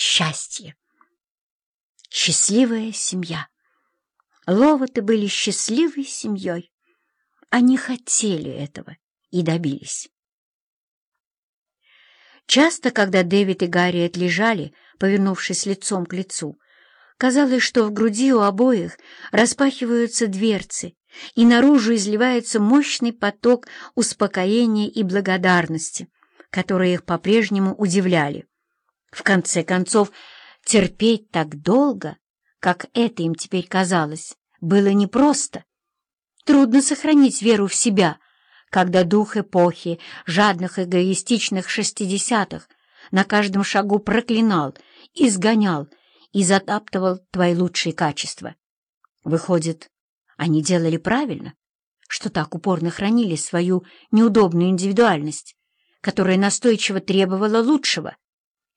счастье. Счастливая семья. Ловоты были счастливой семьей. Они хотели этого и добились. Часто, когда Дэвид и Гарриет лежали, повернувшись лицом к лицу, казалось, что в груди у обоих распахиваются дверцы, и наружу изливается мощный поток успокоения и благодарности, которые их по-прежнему удивляли. В конце концов, терпеть так долго, как это им теперь казалось, было непросто. Трудно сохранить веру в себя, когда дух эпохи жадных эгоистичных шестидесятых на каждом шагу проклинал, изгонял и затаптывал твои лучшие качества. Выходит, они делали правильно, что так упорно хранили свою неудобную индивидуальность, которая настойчиво требовала лучшего,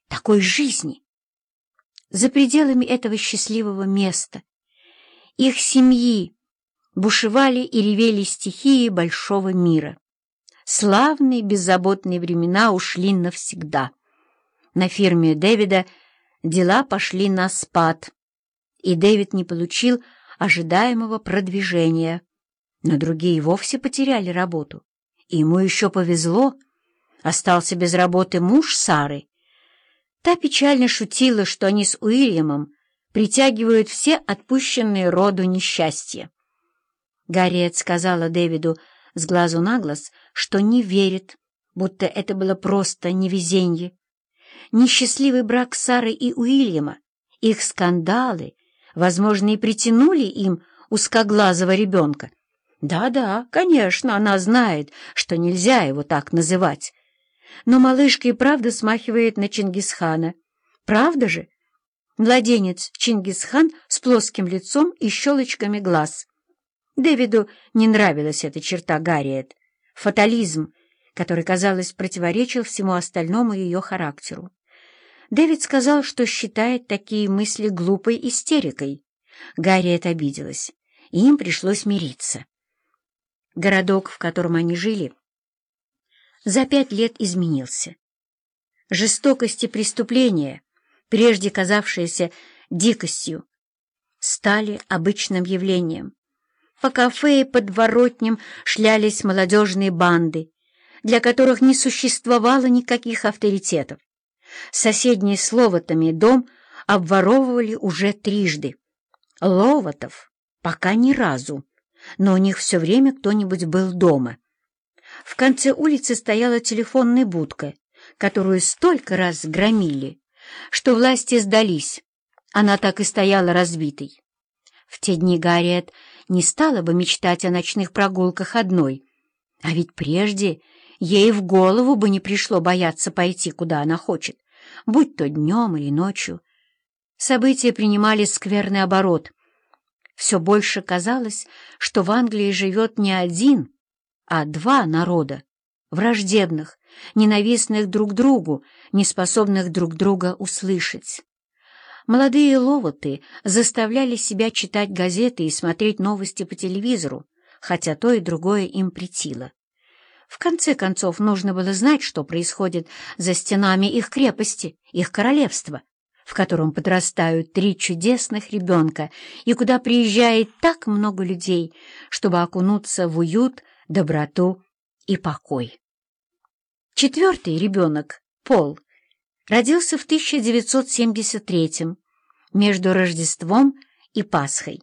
такой жизни. За пределами этого счастливого места, их семьи, бушевали и ревели стихии большого мира. Славные беззаботные времена ушли навсегда. На фирме Дэвида дела пошли на спад, и Дэвид не получил ожидаемого продвижения. Но другие вовсе потеряли работу. И ему еще повезло. Остался без работы муж Сары. Та печально шутила, что они с Уильямом притягивают все отпущенные роду несчастья. Гарриет сказала Дэвиду с глазу на глаз, что не верит, будто это было просто невезенье. Несчастливый брак Сары и Уильяма, их скандалы, возможно, и притянули им узкоглазого ребенка. Да-да, конечно, она знает, что нельзя его так называть. Но малышка и правда смахивает на Чингисхана. Правда же? Младенец Чингисхан с плоским лицом и щелочками глаз. Дэвиду не нравилась эта черта Гарриет, фатализм, который, казалось, противоречил всему остальному ее характеру. Дэвид сказал, что считает такие мысли глупой истерикой. Гарриет обиделась, и им пришлось мириться. Городок, в котором они жили, за пять лет изменился. Жестокость и преступления, прежде казавшиеся дикостью, стали обычным явлением. По кафе и подворотням шлялись молодежные банды, для которых не существовало никаких авторитетов. Соседний с Ловотами дом обворовывали уже трижды. Ловотов пока ни разу, но у них все время кто-нибудь был дома. В конце улицы стояла телефонная будка, которую столько раз громили, что власти сдались. Она так и стояла разбитой. В те дни Гарриет не стала бы мечтать о ночных прогулках одной, а ведь прежде ей в голову бы не пришло бояться пойти, куда она хочет, будь то днем или ночью. События принимали скверный оборот. Все больше казалось, что в Англии живет не один, а два народа, враждебных, ненавистных друг другу, неспособных друг друга услышать. Молодые ловоты заставляли себя читать газеты и смотреть новости по телевизору, хотя то и другое им претило. В конце концов, нужно было знать, что происходит за стенами их крепости, их королевства, в котором подрастают три чудесных ребенка и куда приезжает так много людей, чтобы окунуться в уют, доброту и покой. Четвертый ребенок, Пол, родился в 1973 между Рождеством и Пасхой.